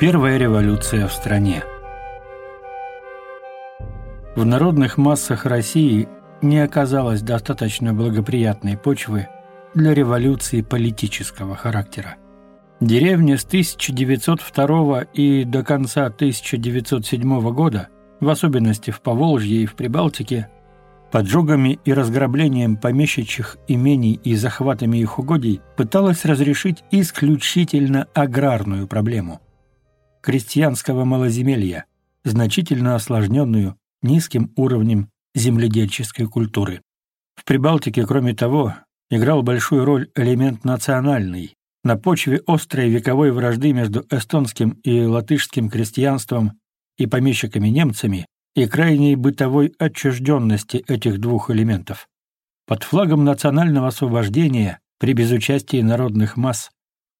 Первая революция в стране. В народных массах России не оказалось достаточно благоприятной почвы для революции политического характера. Деревня с 1902 и до конца 1907 года, в особенности в Поволжье и в Прибалтике, поджогами и разграблением помещичьих имений и захватами их угодий пыталась разрешить исключительно аграрную проблему – крестьянского малоземелья, значительно осложненную низким уровнем земледельческой культуры. В Прибалтике, кроме того, играл большую роль элемент национальный. На почве острой вековой вражды между эстонским и латышским крестьянством и помещиками-немцами и крайней бытовой отчужденности этих двух элементов. Под флагом национального освобождения, при безучастии народных масс,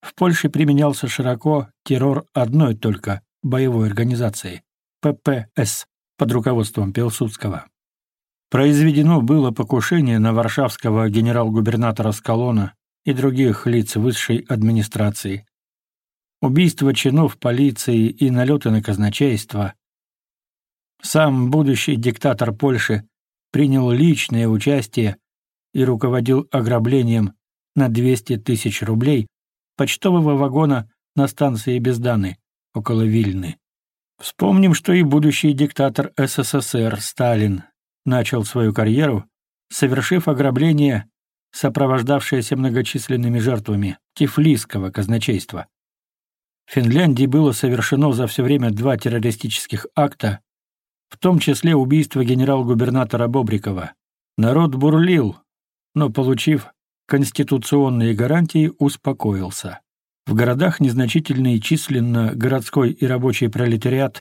в Польше применялся широко террор одной только боевой организации – ППС под руководством Пилсудского. Произведено было покушение на варшавского генерал-губернатора Скалона и других лиц высшей администрации. Убийство чинов полиции и налеты на казначейство. Сам будущий диктатор Польши принял личное участие и руководил ограблением на 200 тысяч рублей почтового вагона на станции Безданы, около Вильны. Вспомним, что и будущий диктатор СССР Сталин начал свою карьеру, совершив ограбление, сопровождавшееся многочисленными жертвами Тифлисского казначейства. В Финляндии было совершено за все время два террористических акта, в том числе убийство генерал-губернатора Бобрикова. Народ бурлил, но, получив конституционные гарантии, успокоился. В городах незначительный численно городской и рабочий пролетариат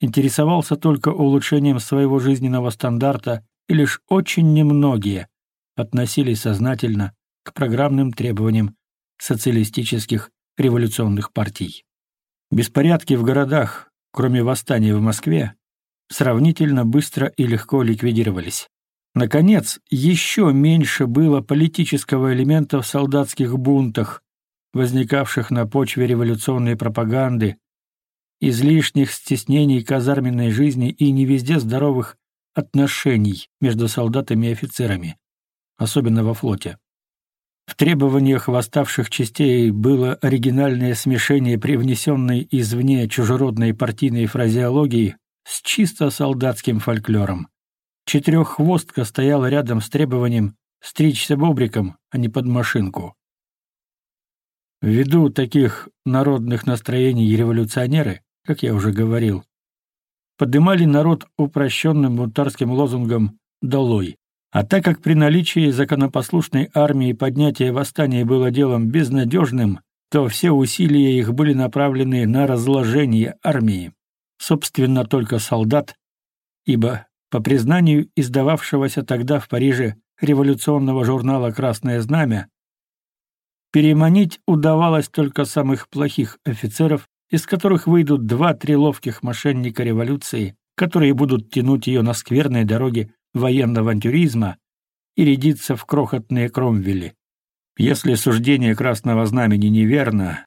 интересовался только улучшением своего жизненного стандарта, и лишь очень немногие относились сознательно к программным требованиям социалистических революционных партий. Беспорядки в городах, кроме восстания в Москве, сравнительно быстро и легко ликвидировались. Наконец, еще меньше было политического элемента в солдатских бунтах, возникавших на почве революционной пропаганды, излишних стеснений казарменной жизни и не везде здоровых отношений между солдатами и офицерами, особенно во флоте. В требованиях восставших частей было оригинальное смешение привнесенной извне чужеродной партийной фразеологии с чисто солдатским фольклором. Четыреххвостка стояла рядом с требованием стричься бобриком, а не под машинку. Ввиду таких народных настроений революционеры, как я уже говорил, подымали народ упрощенным бунтарским лозунгом «Долой». А так как при наличии законопослушной армии поднятие восстания было делом безнадежным, то все усилия их были направлены на разложение армии. Собственно, только солдат, ибо по признанию издававшегося тогда в Париже революционного журнала «Красное знамя», переманить удавалось только самых плохих офицеров, из которых выйдут два-три ловких мошенника революции, которые будут тянуть ее на скверные дороги военного авантюризма и рядиться в крохотные кромвели. Если суждение Красного Знамени неверно,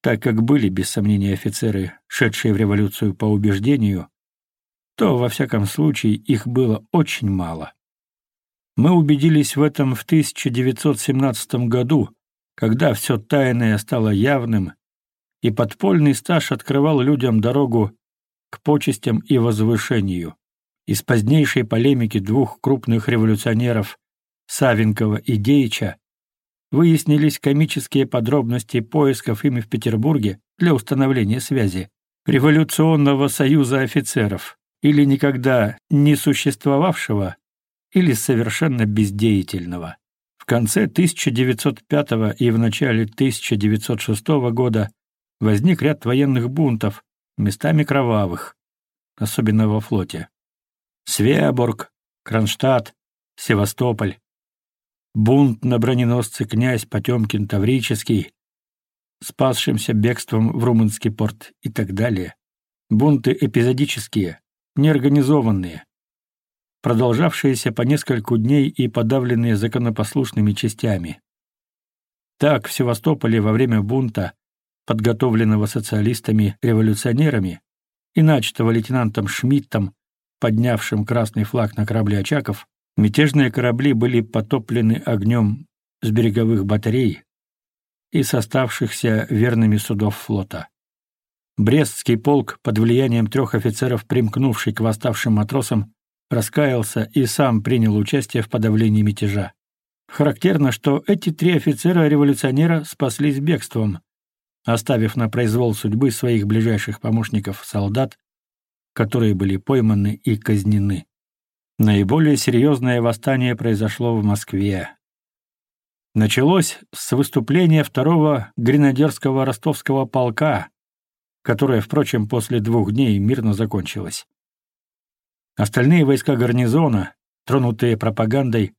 так как были, без сомнения, офицеры, шедшие в революцию по убеждению, то, во всяком случае, их было очень мало. Мы убедились в этом в 1917 году, когда все тайное стало явным, и подпольный стаж открывал людям дорогу к почестям и возвышению. Из позднейшей полемики двух крупных революционеров Савенкова и Гейча выяснились комические подробности поисков ими в Петербурге для установления связи Революционного союза офицеров или никогда не существовавшего, или совершенно бездеятельного. В конце 1905 и в начале 1906 года возник ряд военных бунтов, местами кровавых, особенно во флоте. Свеборг, Кронштадт, Севастополь. Бунт на броненосце князь Потемкин Таврический, спасшимся бегством в румынский порт и так далее. Бунты эпизодические, неорганизованные, продолжавшиеся по несколько дней и подавленные законопослушными частями. Так в Севастополе во время бунта, подготовленного социалистами-революционерами и начатого лейтенантом Шмидтом, поднявшим красный флаг на корабле «Очаков», мятежные корабли были потоплены огнем с береговых батарей и составшихся верными судов флота. Брестский полк под влиянием трех офицеров, примкнувший к восставшим матросам, раскаялся и сам принял участие в подавлении мятежа. Характерно, что эти три офицера-революционера спаслись бегством, оставив на произвол судьбы своих ближайших помощников-солдат, которые были пойманы и казнены. Наиболее серьезное восстание произошло в Москве. Началось с выступления второго гренадерского ростовского полка, которая, впрочем, после двух дней мирно закончилась. Остальные войска гарнизона, тронутые пропагандой,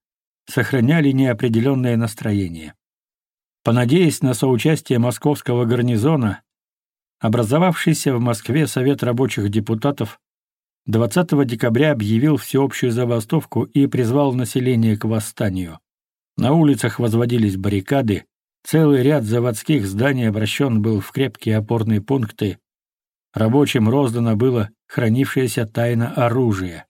сохраняли неопределенное настроение. Понадеясь на соучастие московского гарнизона, образовавшийся в Москве Совет рабочих депутатов 20 декабря объявил всеобщую забастовку и призвал население к восстанию. На улицах возводились баррикады, Целый ряд заводских зданий обращен был в крепкие опорные пункты. Рабочим роздано было хранившееся тайно оружие.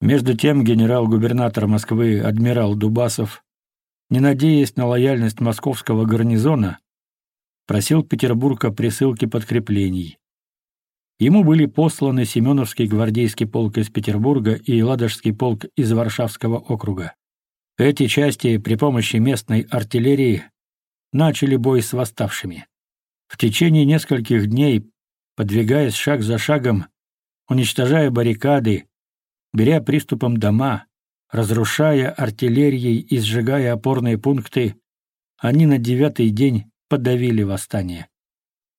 Между тем генерал-губернатор Москвы адмирал Дубасов, не надеясь на лояльность московского гарнизона, просил Петербурга присылки подкреплений. Ему были посланы Семеновский гвардейский полк из Петербурга и Ладожский полк из Варшавского округа. Эти части при помощи местной артиллерии начали бой с восставшими. В течение нескольких дней, подвигаясь шаг за шагом, уничтожая баррикады, беря приступом дома, разрушая артиллерией и сжигая опорные пункты, они на девятый день подавили восстание.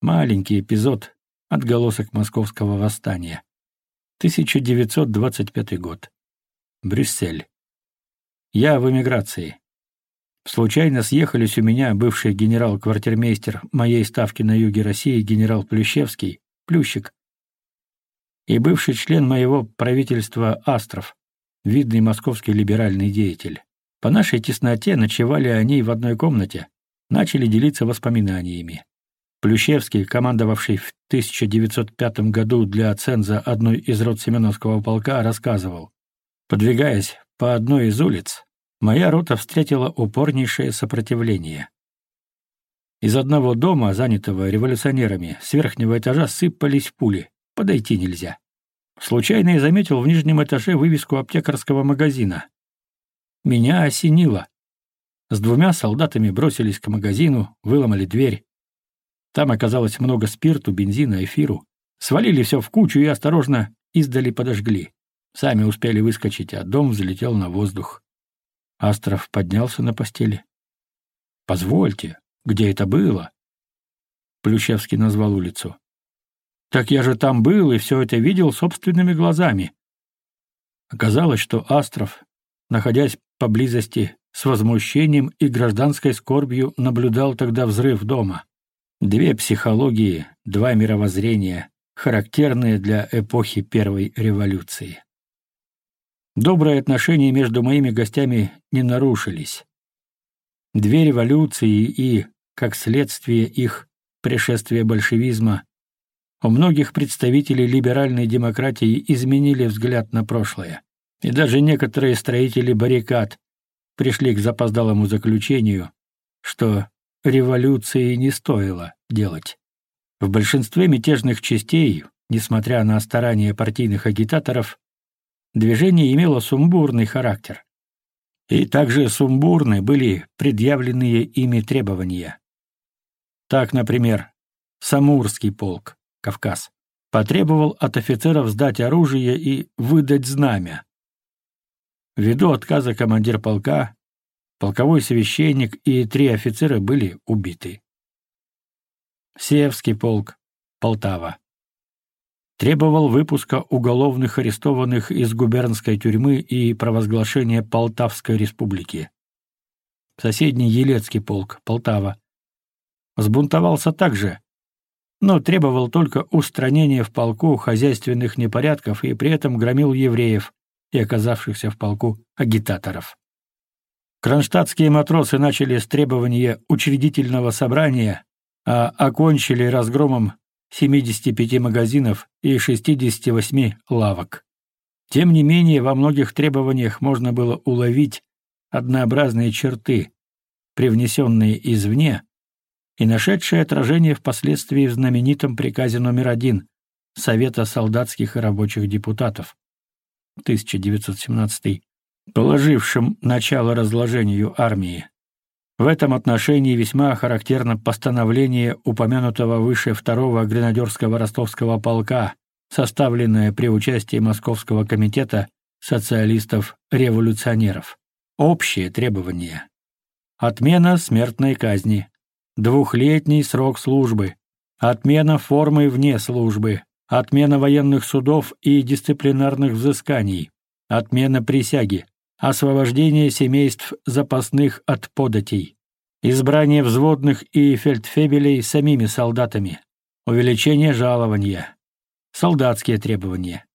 Маленький эпизод, отголосок московского восстания. 1925 год. Брюссель. Я в эмиграции. Случайно съехались у меня бывший генерал-квартирмейстер моей ставки на юге России генерал Плющевский, Плющик, и бывший член моего правительства Астров, видный московский либеральный деятель. По нашей тесноте ночевали они в одной комнате, начали делиться воспоминаниями. Плющевский, командовавший в 1905 году для ценза одной из род Семеновского полка, рассказывал. Подвигаясь по одной из улиц моя рота встретила упорнейшее сопротивление. Из одного дома, занятого революционерами, с верхнего этажа сыпались пули. Подойти нельзя. Случайно я заметил в нижнем этаже вывеску аптекарского магазина. Меня осенило. С двумя солдатами бросились к магазину, выломали дверь. Там оказалось много спирту, бензина, эфиру. Свалили все в кучу и осторожно издали подожгли. Сами успели выскочить, а дом взлетел на воздух. Астров поднялся на постели. «Позвольте, где это было?» Плющевский назвал улицу. «Так я же там был и все это видел собственными глазами». Оказалось, что Астров, находясь поблизости, с возмущением и гражданской скорбью наблюдал тогда взрыв дома. Две психологии, два мировоззрения, характерные для эпохи Первой революции. Добрые отношения между моими гостями не нарушились. Две революции и, как следствие их, пришествия большевизма, у многих представителей либеральной демократии изменили взгляд на прошлое. И даже некоторые строители баррикад пришли к запоздалому заключению, что революции не стоило делать. В большинстве мятежных частей, несмотря на старания партийных агитаторов, Движение имело сумбурный характер. И также сумбурны были предъявленные ими требования. Так, например, Самурский полк, Кавказ, потребовал от офицеров сдать оружие и выдать знамя. Ввиду отказа командир полка, полковой священник и три офицера были убиты. Севский полк, Полтава, требовал выпуска уголовных арестованных из губернской тюрьмы и провозглашения Полтавской республики. Соседний Елецкий полк, Полтава, взбунтовался также, но требовал только устранения в полку хозяйственных непорядков и при этом громил евреев и оказавшихся в полку агитаторов. Кронштадтские матросы начали с требования учредительного собрания, а окончили разгромом 75 магазинов и 68 лавок. Тем не менее, во многих требованиях можно было уловить однообразные черты, привнесенные извне и нашедшие отражение впоследствии в знаменитом приказе номер 1 Совета солдатских и рабочих депутатов 1917, положившем начало разложению армии. В этом отношении весьма характерно постановление упомянутого выше второго гренадерского ростовского полка, составленное при участии Московского комитета социалистов-революционеров. Общие требования. Отмена смертной казни. Двухлетний срок службы. Отмена формы вне службы. Отмена военных судов и дисциплинарных взысканий. Отмена присяги освобождение семейств запасных от податей, избрание взводных и фельдфебелей самими солдатами, увеличение жалования, солдатские требования,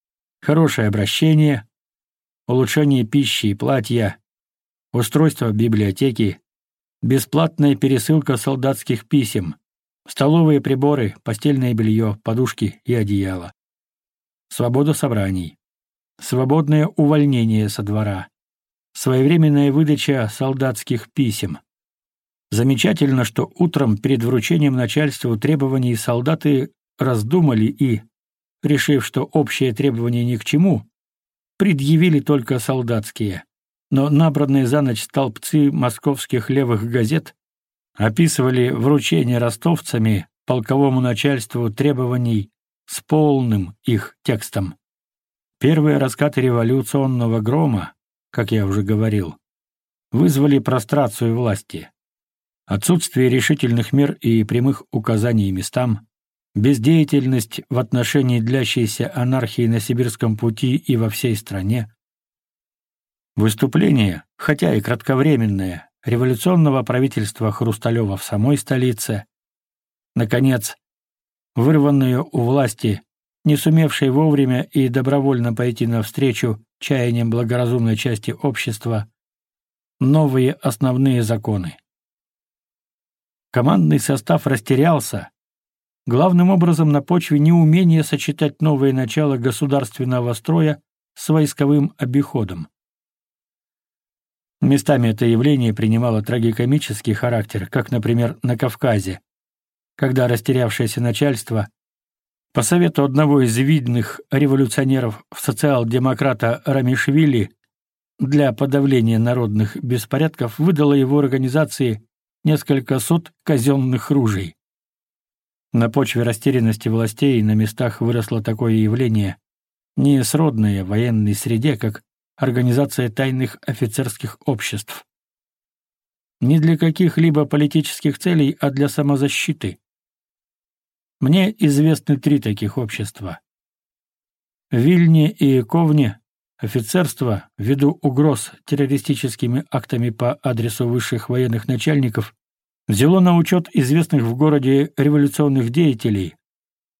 хорошее обращение, улучшение пищи и платья, устройство библиотеки, бесплатная пересылка солдатских писем, столовые приборы, постельное белье, подушки и одеяло, свобода собраний, свободное увольнение со двора, своевременная выдача солдатских писем. Замечательно, что утром перед вручением начальству требований солдаты раздумали и, решив, что общие требования ни к чему, предъявили только солдатские. Но набранные за ночь столбцы московских левых газет описывали вручение ростовцами полковому начальству требований с полным их текстом. Первые раскаты революционного грома как я уже говорил, вызвали прострацию власти. Отсутствие решительных мер и прямых указаний местам, бездеятельность в отношении длящейся анархии на сибирском пути и во всей стране. Выступление, хотя и кратковременное, революционного правительства Хрусталева в самой столице. Наконец, вырванную у власти, не сумевшей вовремя и добровольно пойти навстречу чаянием благоразумной части общества, новые основные законы. Командный состав растерялся, главным образом на почве неумения сочетать новые начала государственного строя с войсковым обиходом. Местами это явление принимало трагикомический характер, как, например, на Кавказе, когда растерявшееся начальство по совету одного из видных революционеров социал-демократа Рамишвили для подавления народных беспорядков выдала его организации несколько сот казенных ружей. На почве растерянности властей на местах выросло такое явление, не сродное военной среде, как организация тайных офицерских обществ. Не для каких-либо политических целей, а для самозащиты – мне известны три таких общества. Вильне и Ковне офицерство, ввиду угроз террористическими актами по адресу высших военных начальников, взяло на учет известных в городе революционных деятелей,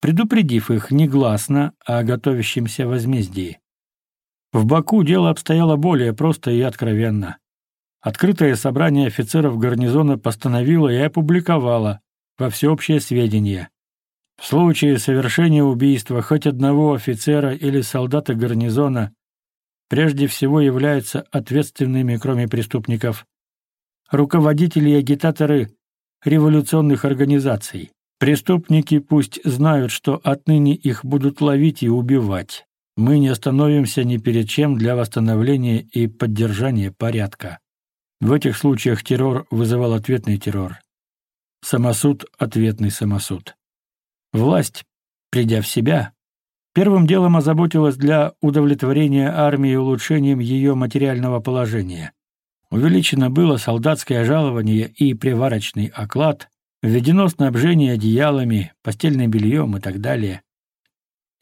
предупредив их негласно о готовящемся возмездии. В Баку дело обстояло более просто и откровенно. Открытое собрание офицеров гарнизона постановило и опубликовало во всеобщее сведения. В случае совершения убийства хоть одного офицера или солдата гарнизона прежде всего являются ответственными, кроме преступников, руководители и агитаторы революционных организаций. Преступники пусть знают, что отныне их будут ловить и убивать. Мы не остановимся ни перед чем для восстановления и поддержания порядка. В этих случаях террор вызывал ответный террор. Самосуд – ответный самосуд. Власть, придя в себя, первым делом озаботилась для удовлетворения армии улучшением ее материального положения. Увеличено было солдатское жалование и приварочный оклад, введено снабжение одеялами, постельным бельем и так далее.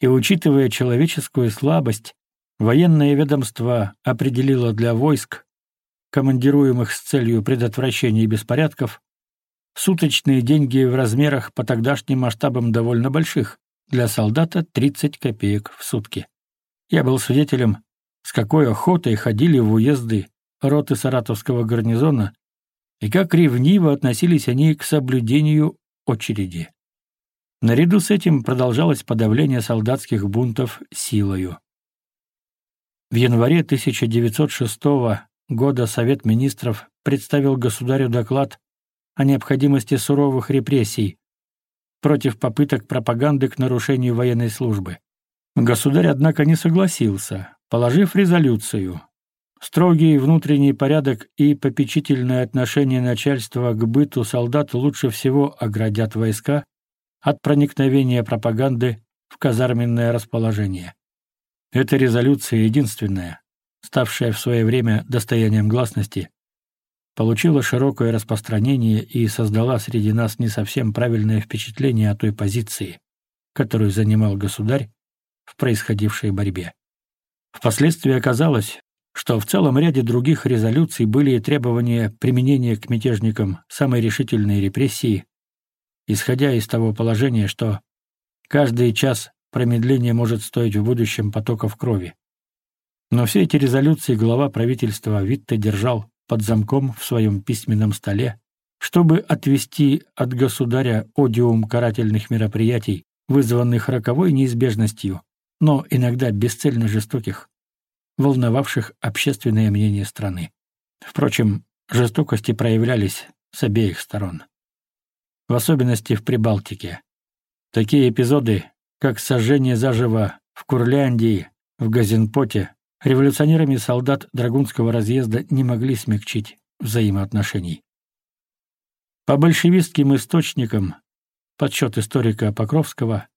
И учитывая человеческую слабость, военное ведомство определило для войск, командируемых с целью предотвращения беспорядков, суточные деньги в размерах по тогдашним масштабам довольно больших, для солдата 30 копеек в сутки. Я был свидетелем, с какой охотой ходили в уезды роты саратовского гарнизона и как ревниво относились они к соблюдению очереди. Наряду с этим продолжалось подавление солдатских бунтов силою. В январе 1906 года Совет министров представил государю доклад о необходимости суровых репрессий против попыток пропаганды к нарушению военной службы. Государь, однако, не согласился, положив резолюцию Строгий внутренний порядок и попечительное отношение начальства к быту солдат лучше всего оградят войска от проникновения пропаганды в казарменное расположение. Эта резолюция единственная, ставшая в свое время достоянием гласности, получила широкое распространение и создала среди нас не совсем правильное впечатление о той позиции, которую занимал государь в происходившей борьбе. Впоследствии оказалось, что в целом ряде других резолюций были требования применения к мятежникам самой решительной репрессии, исходя из того положения, что каждый час промедления может стоить в будущем потоков крови. Но все эти резолюции глава правительства Витте держал под замком в своем письменном столе, чтобы отвести от государя одиум карательных мероприятий, вызванных роковой неизбежностью, но иногда бесцельно жестоких, волновавших общественное мнение страны. Впрочем, жестокости проявлялись с обеих сторон. В особенности в Прибалтике. Такие эпизоды, как сожжение заживо в Курляндии, в Газенпоте, революционерами солдат Драгунского разъезда не могли смягчить взаимоотношений. По большевистским источникам, подсчет историка Покровского,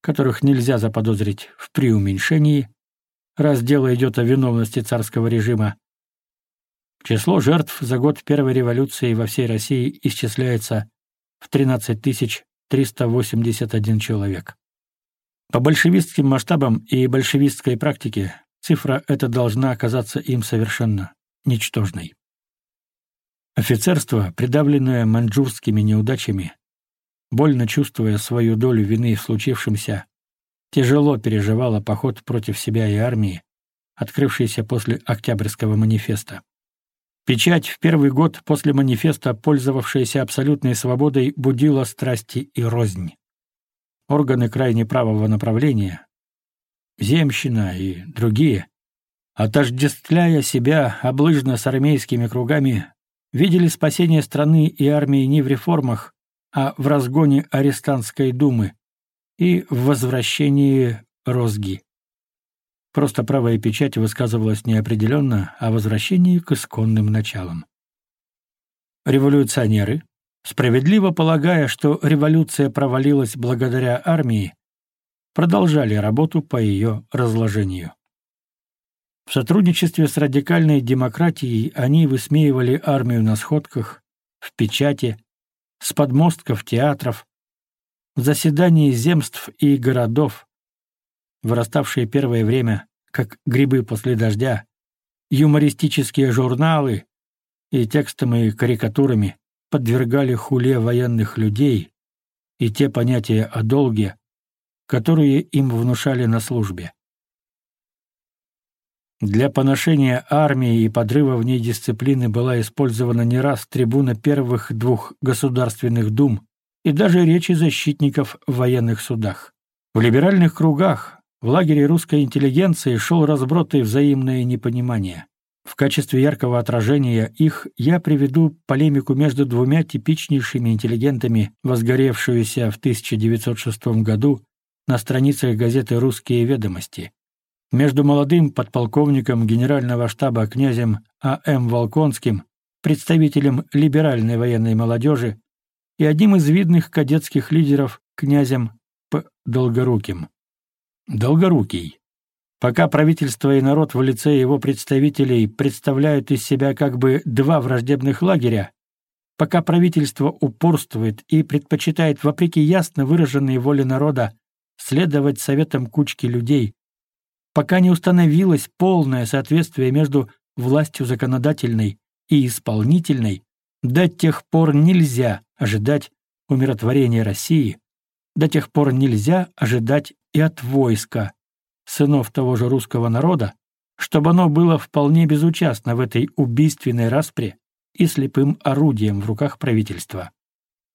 которых нельзя заподозрить в преуменьшении, раз дело идет о виновности царского режима, число жертв за год Первой революции во всей России исчисляется в 13 381 человек. По большевистским масштабам и большевистской практике цифра эта должна оказаться им совершенно ничтожной. Офицерство, придавленное маньчжурскими неудачами, больно чувствуя свою долю вины в случившемся, тяжело переживало поход против себя и армии, открывшийся после Октябрьского манифеста. Печать в первый год после манифеста, пользовавшаяся абсолютной свободой, будила страсти и рознь. Органы крайне правого направления, земщина и другие, отождествляя себя облыжно с армейскими кругами, видели спасение страны и армии не в реформах, а в разгоне арестантской думы и в возвращении розги. Просто правая печать высказывалась неопределенно о возвращении к исконным началам. Революционеры, справедливо полагая, что революция провалилась благодаря армии, продолжали работу по ее разложению. В сотрудничестве с радикальной демократией они высмеивали армию на сходках, в печати, с подмостков театров, в заседании земств и городов, выраставшие первое время, как грибы после дождя, юмористические журналы и текстами и карикатурами подвергали хуле военных людей и те понятия о долге, которые им внушали на службе. Для поношения армии и подрыва в ней дисциплины была использована не раз трибуна первых двух государственных дум и даже речи защитников в военных судах. В либеральных кругах, в лагере русской интеллигенции шел разброд и взаимное непонимание. В качестве яркого отражения их я приведу полемику между двумя типичнейшими интеллигентами, возгоревшуюся в 1906 году на страницах газеты «Русские ведомости». Между молодым подполковником генерального штаба князем А.М. Волконским, представителем либеральной военной молодежи, и одним из видных кадетских лидеров князем П. Долгоруким. Долгорукий. Пока правительство и народ в лице его представителей представляют из себя как бы два враждебных лагеря, пока правительство упорствует и предпочитает, вопреки ясно выраженной воле народа, следовать советам кучки людей, пока не установилось полное соответствие между властью законодательной и исполнительной, до тех пор нельзя ожидать умиротворения России, до тех пор нельзя ожидать и от войска, сынов того же русского народа, чтобы оно было вполне безучастно в этой убийственной распре и слепым орудием в руках правительства.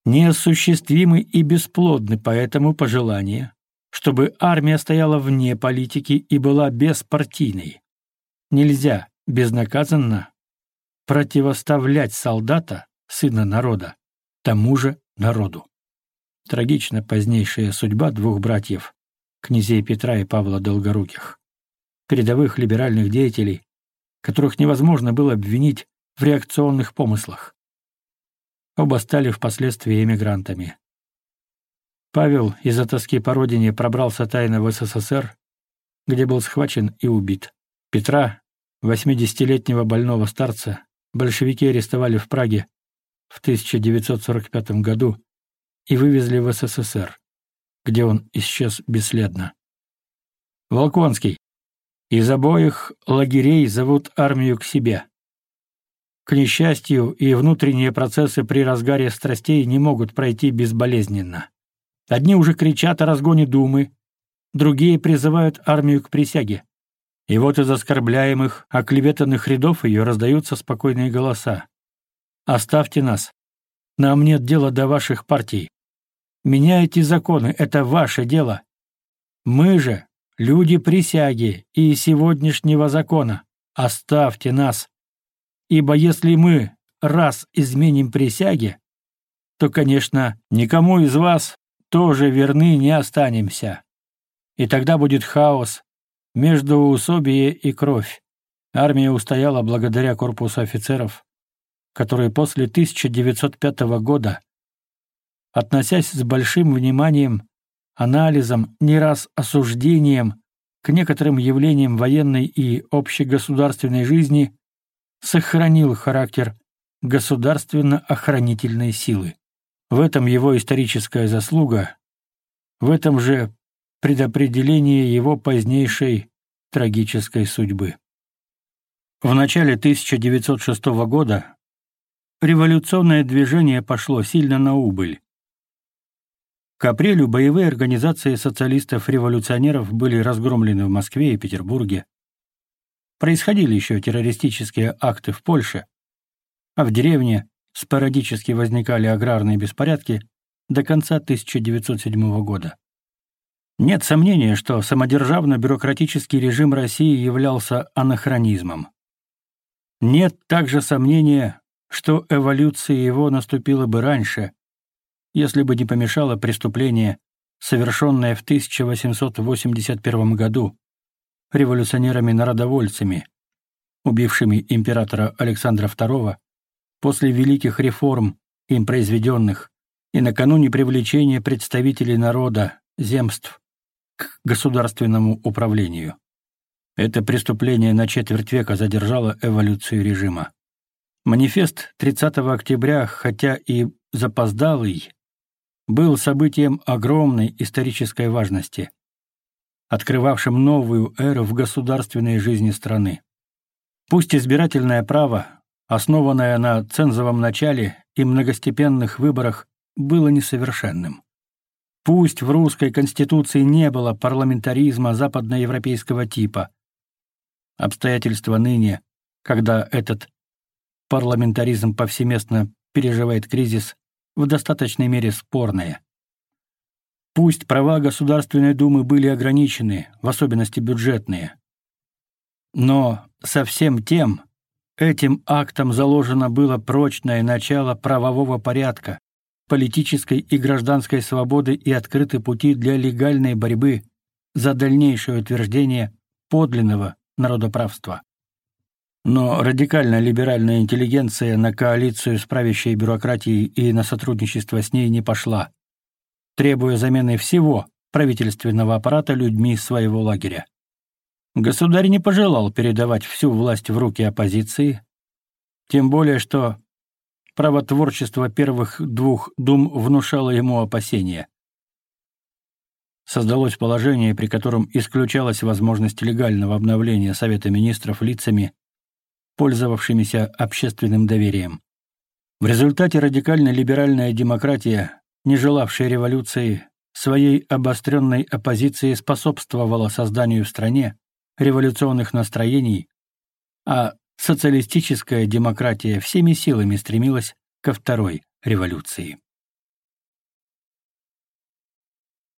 Неосуществимы и бесплодны поэтому пожелания, чтобы армия стояла вне политики и была беспартийной. Нельзя безнаказанно противоставлять солдата, сына народа, тому же народу. Трагична позднейшая судьба двух братьев, князей Петра и Павла Долгоруких, передовых либеральных деятелей, которых невозможно было обвинить в реакционных помыслах. Оба стали впоследствии эмигрантами. Павел из-за тоски по родине пробрался тайно в СССР, где был схвачен и убит. Петра, 80-летнего больного старца, большевики арестовали в Праге в 1945 году и вывезли в СССР, где он исчез бесследно. Волконский. Из обоих лагерей зовут армию к себе. К несчастью, и внутренние процессы при разгаре страстей не могут пройти безболезненно. Одни уже кричат о разгоне Думы, другие призывают армию к присяге. И вот из оскорбляемых, оклеветанных рядов ее раздаются спокойные голоса. «Оставьте нас. Нам нет дела до ваших партий. Меняйте законы, это ваше дело. Мы же — люди присяги и сегодняшнего закона. Оставьте нас. Ибо если мы раз изменим присяги, то, конечно, никому из вас тоже верны не останемся. И тогда будет хаос, междоусобие и кровь. Армия устояла благодаря корпусу офицеров, которые после 1905 года, относясь с большим вниманием, анализом, не раз осуждением к некоторым явлениям военной и общегосударственной жизни, сохранил характер государственно-охранительной силы. В этом его историческая заслуга, в этом же предопределение его позднейшей трагической судьбы. В начале 1906 года революционное движение пошло сильно на убыль. К апрелю боевые организации социалистов-революционеров были разгромлены в Москве и Петербурге. Происходили еще террористические акты в Польше, а в деревне спорадически возникали аграрные беспорядки до конца 1907 года. Нет сомнения, что самодержавно-бюрократический режим России являлся анахронизмом. Нет также сомнения, что эволюция его наступила бы раньше, если бы не помешало преступление, совершенное в 1881 году революционерами-народовольцами, убившими императора Александра II после великих реформ, им произведенных, и накануне привлечения представителей народа, земств, к государственному управлению. Это преступление на четверть века задержало эволюцию режима. Манифест 30 октября, хотя и запоздалый, был событием огромной исторической важности, открывавшим новую эру в государственной жизни страны. Пусть избирательное право, основанное на цензовом начале и многостепенных выборах, было несовершенным. Пусть в русской конституции не было парламентаризма западноевропейского типа, обстоятельства ныне, когда этот парламентаризм повсеместно переживает кризис, в достаточной мере спорные. Пусть права Государственной Думы были ограничены, в особенности бюджетные, но со всем тем Этим актом заложено было прочное начало правового порядка, политической и гражданской свободы и открыты пути для легальной борьбы за дальнейшее утверждение подлинного народоправства. Но радикально либеральная интеллигенция на коалицию с правящей бюрократией и на сотрудничество с ней не пошла, требуя замены всего правительственного аппарата людьми своего лагеря. Государь не пожелал передавать всю власть в руки оппозиции, тем более что право творчества первых двух дум внушало ему опасения. Создалось положение, при котором исключалась возможность легального обновления Совета министров лицами, пользовавшимися общественным доверием. В результате радикально-либеральная демократия, не желавшая революции, своей обостренной оппозиции способствовала созданию в стране революционных настроений, а социалистическая демократия всеми силами стремилась ко второй революции.